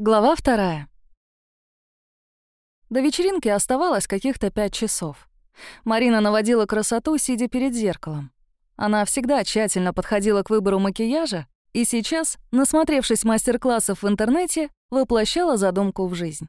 Глава вторая. До вечеринки оставалось каких-то пять часов. Марина наводила красоту, сидя перед зеркалом. Она всегда тщательно подходила к выбору макияжа и сейчас, насмотревшись мастер-классов в интернете, воплощала задумку в жизнь.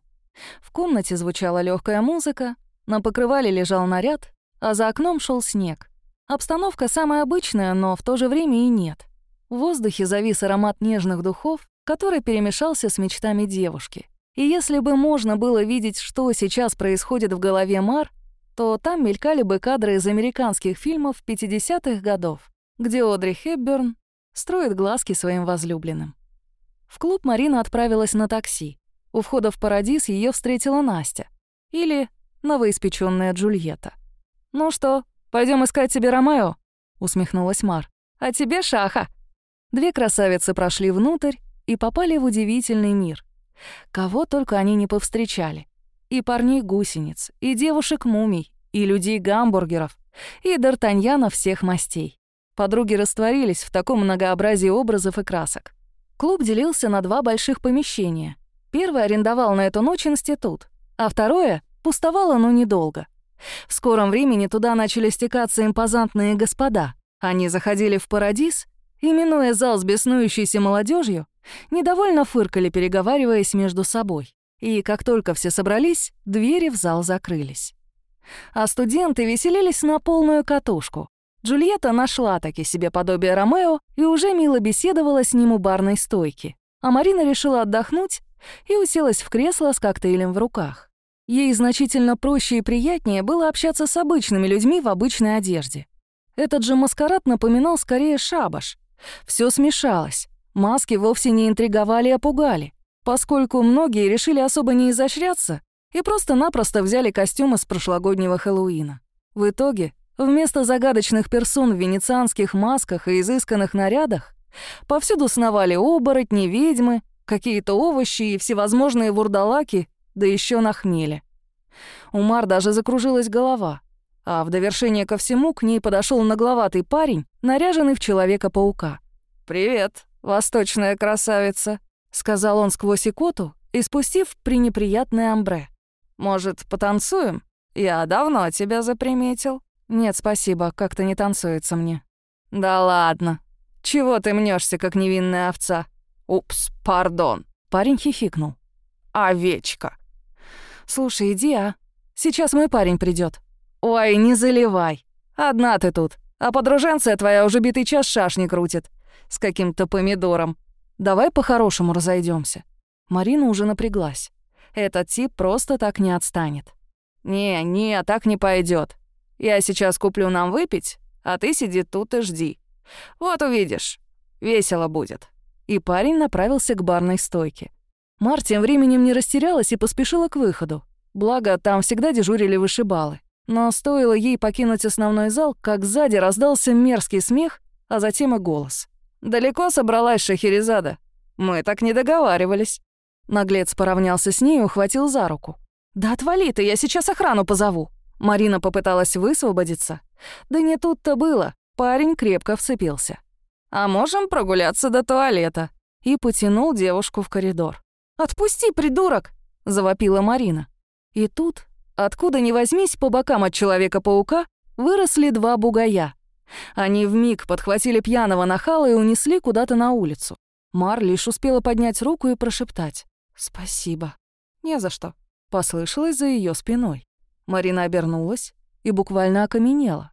В комнате звучала легкая музыка, на покрывале лежал наряд, а за окном шел снег. Обстановка самая обычная, но в то же время и нет. В воздухе завис аромат нежных духов, который перемешался с мечтами девушки. И если бы можно было видеть, что сейчас происходит в голове Мар, то там мелькали бы кадры из американских фильмов 50-х годов, где Одри Хепберн строит глазки своим возлюбленным. В клуб Марина отправилась на такси. У входа в Парадис ее встретила Настя. Или новоиспечённая Джульетта. «Ну что, пойдем искать тебе Ромео?» — усмехнулась Мар. «А тебе Шаха». Две красавицы прошли внутрь, и попали в удивительный мир. Кого только они не повстречали. И парней-гусениц, и девушек-мумий, и людей-гамбургеров, и д'Артаньяна всех мастей. Подруги растворились в таком многообразии образов и красок. Клуб делился на два больших помещения. Первое арендовал на эту ночь институт, а второе пустовало, но недолго. В скором времени туда начали стекаться импозантные господа. Они заходили в парадиз и, минуя зал с беснующейся молодежью, недовольно фыркали, переговариваясь между собой. И как только все собрались, двери в зал закрылись. А студенты веселились на полную катушку. Джульетта нашла таки себе подобие Ромео и уже мило беседовала с ним у барной стойки. А Марина решила отдохнуть и уселась в кресло с коктейлем в руках. Ей значительно проще и приятнее было общаться с обычными людьми в обычной одежде. Этот же маскарад напоминал скорее шабаш. Все смешалось. Маски вовсе не интриговали, а пугали, поскольку многие решили особо не изощряться и просто-напросто взяли костюмы с прошлогоднего Хэллоуина. В итоге, вместо загадочных персон в венецианских масках и изысканных нарядах, повсюду сновали оборотни, ведьмы, какие-то овощи и всевозможные вурдалаки, да еще на хмеле. У Мар даже закружилась голова, а в довершение ко всему к ней подошел нагловатый парень, наряженный в Человека-паука. «Привет», «Восточная красавица», — сказал он сквозь икоту, испустив пренеприятное амбре. «Может, потанцуем? Я давно тебя заприметил». «Нет, спасибо, как-то не танцуется мне». «Да ладно. Чего ты мнешься, как невинная овца?» «Упс, пардон». Парень хихикнул. «Овечка». «Слушай, иди, а. Сейчас мой парень придет. «Ой, не заливай. Одна ты тут, а подруженция твоя уже битый час шашни крутит с каким-то помидором. Давай по-хорошему разойдемся. Марина уже напряглась. Этот тип просто так не отстанет. «Не, не, так не пойдет. Я сейчас куплю нам выпить, а ты сиди тут и жди. Вот увидишь, весело будет». И парень направился к барной стойке. Мар тем временем не растерялась и поспешила к выходу. Благо, там всегда дежурили вышибалы. Но стоило ей покинуть основной зал, как сзади раздался мерзкий смех, а затем и голос. «Далеко собралась Шахерезада? Мы так не договаривались». Наглец поравнялся с ней и ухватил за руку. «Да отвали ты, я сейчас охрану позову». Марина попыталась высвободиться. Да не тут-то было, парень крепко вцепился. «А можем прогуляться до туалета?» И потянул девушку в коридор. «Отпусти, придурок!» — завопила Марина. И тут, откуда ни возьмись, по бокам от Человека-паука выросли два бугая — они вмиг подхватили пьяного нахала и унесли куда-то на улицу. Мар лишь успела поднять руку и прошептать «Спасибо». «Не за что», — послышалось за ее спиной. Марина обернулась и буквально окаменела.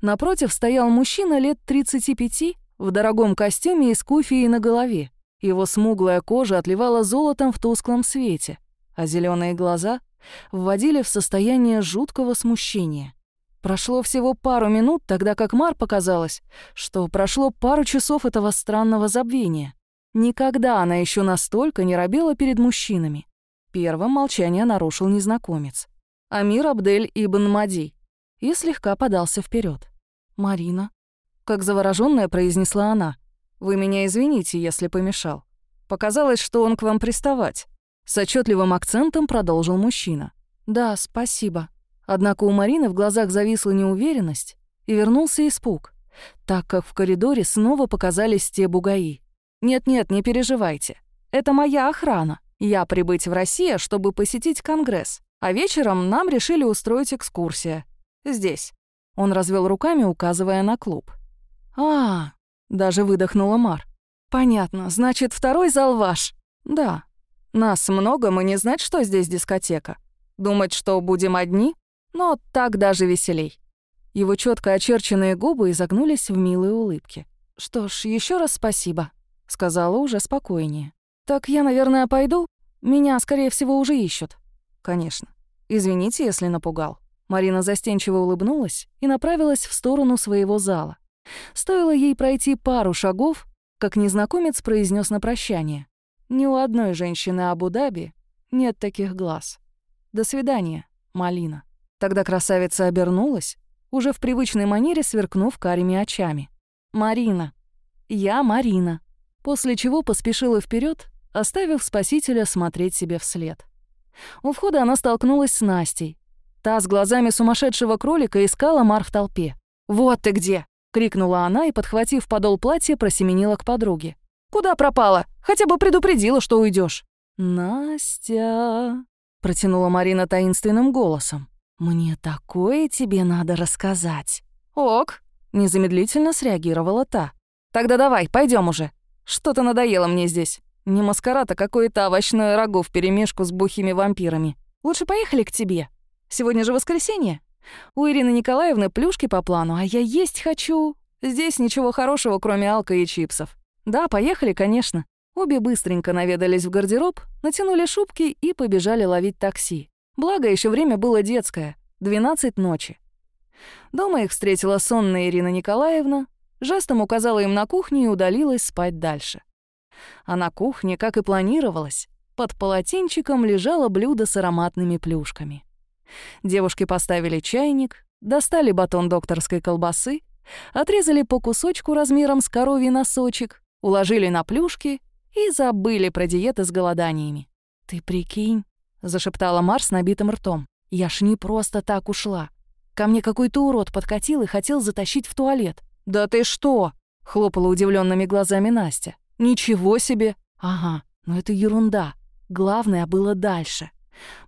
Напротив стоял мужчина лет 35 в дорогом костюме и с куфией на голове. Его смуглая кожа отливала золотом в тусклом свете, а зеленые глаза вводили в состояние жуткого смущения. Прошло всего пару минут, тогда как Мар показалось, что прошло пару часов этого странного забвения. Никогда она еще настолько не робела перед мужчинами. Первым молчание нарушил незнакомец. Амир Абдель Ибн Мади. И слегка подался вперед. «Марина», — как заворожённая произнесла она, — «вы меня извините, если помешал. Показалось, что он к вам приставать». С отчетливым акцентом продолжил мужчина. «Да, спасибо», Однако у Марины в глазах зависла неуверенность и вернулся испуг, так как в коридоре снова показались те бугаи. «Нет-нет, не переживайте. Это моя охрана. Я прибыть в Россию, чтобы посетить Конгресс, а вечером нам решили устроить экскурсия. Здесь». Он развел руками, указывая на клуб. «А, даже выдохнула Мар. «Понятно, значит, второй зал ваш?» «Да. Нас много, мы не знать, что здесь дискотека. Думать, что будем одни? Но так даже веселей». Его четко очерченные губы изогнулись в милые улыбки. «Что ж, еще раз спасибо», — сказала уже спокойнее. «Так я, наверное, пойду? Меня, скорее всего, уже ищут». «Конечно. Извините, если напугал». Марина застенчиво улыбнулась и направилась в сторону своего зала. Стоило ей пройти пару шагов, как незнакомец произнес на прощание. «Ни у одной женщины Абу-Даби нет таких глаз. До свидания, Малина». Тогда красавица обернулась, уже в привычной манере сверкнув карими очами. «Марина. Я Марина». После чего поспешила вперед, оставив спасителя смотреть себе вслед. У входа она столкнулась с Настей. Та с глазами сумасшедшего кролика искала Мар в толпе. «Вот ты где!» — крикнула она и, подхватив подол платья, просеменила к подруге. «Куда пропала? Хотя бы предупредила, что уйдешь. «Настя...» — протянула Марина таинственным голосом. «Мне такое тебе надо рассказать». «Ок», — незамедлительно среагировала та. «Тогда давай, пойдем уже. Что-то надоело мне здесь. Не маскарад, а какое-то овощное рагу вперемешку с бухими вампирами. Лучше поехали к тебе. Сегодня же воскресенье. У Ирины Николаевны плюшки по плану, а я есть хочу. Здесь ничего хорошего, кроме алка и чипсов. Да, поехали, конечно. Обе быстренько наведались в гардероб, натянули шубки и побежали ловить такси. Благо, еще время было детское, 12 ночи. Дома их встретила сонная Ирина Николаевна, жестом указала им на кухню и удалилась спать дальше. А на кухне, как и планировалось, под полотенчиком лежало блюдо с ароматными плюшками. Девушки поставили чайник, достали батон докторской колбасы, отрезали по кусочку размером с коровий носочек, уложили на плюшки и забыли про диеты с голоданиями. «Ты прикинь», — зашептала Марс набитым ртом. «Я ж не просто так ушла. Ко мне какой-то урод подкатил и хотел затащить в туалет». «Да ты что?» — хлопала удивленными глазами Настя. «Ничего себе!» «Ага, но это ерунда. Главное было дальше.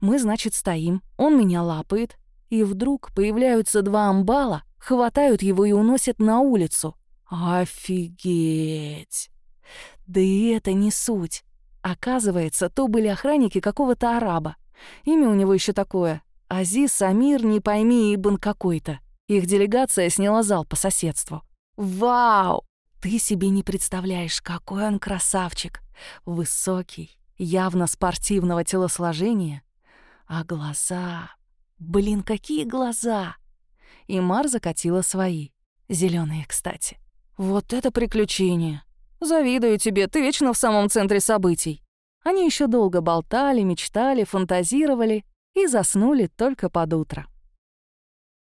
Мы, значит, стоим, он меня лапает, и вдруг появляются два амбала, хватают его и уносят на улицу. Офигеть! Да и это не суть. Оказывается, то были охранники какого-то араба. Имя у него еще такое. Азиз Амир, не пойми, Ибн какой-то. Их делегация сняла зал по соседству. Вау! Ты себе не представляешь, какой он красавчик. Высокий, явно спортивного телосложения. А глаза... Блин, какие глаза! И Мар закатила свои. зеленые, кстати. Вот это приключение! Завидую тебе, ты вечно в самом центре событий. Они еще долго болтали, мечтали, фантазировали и заснули только под утро.